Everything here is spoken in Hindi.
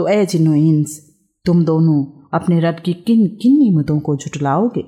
तो ए जिनोइंस तुम दोनों अपने रब की किन किन नियमतों को झुटलाओगे